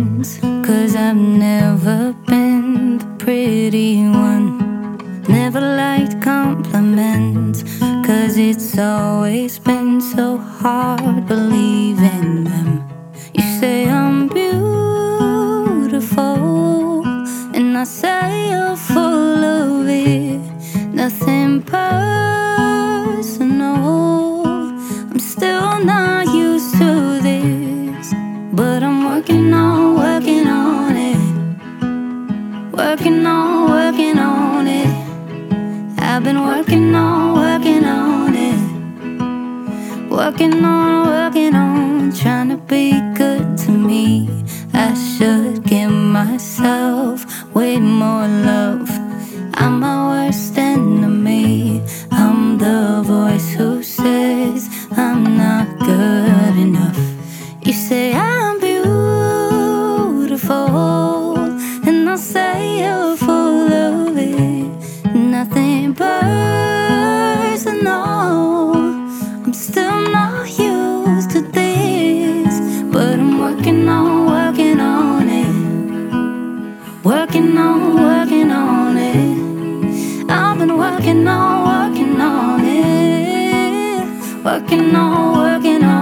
friends. Cause I've never been the pretty one. Never liked compliments. Cause it's always been so hard believing them. You say I'm beautiful, and I say you're full of it. Nothing personal. Working on, working on it. I've been working on, working on it. Working on, working on, trying to be good to me. I should give myself way more love. I'm my worst enemy. I'm the voice who says I'm not good enough. You say say full of it. Nothing personal. I'm still not used to this, but I'm working on, working on it. Working on, working on it. I've been working on, working on it. Working on, working on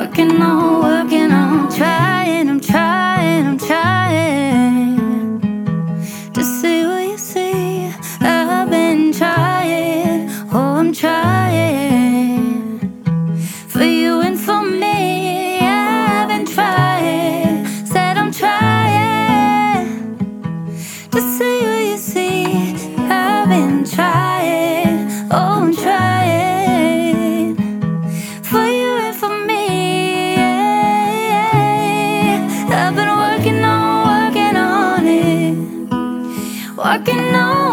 Working on, working on, trying, I'm trying, working on,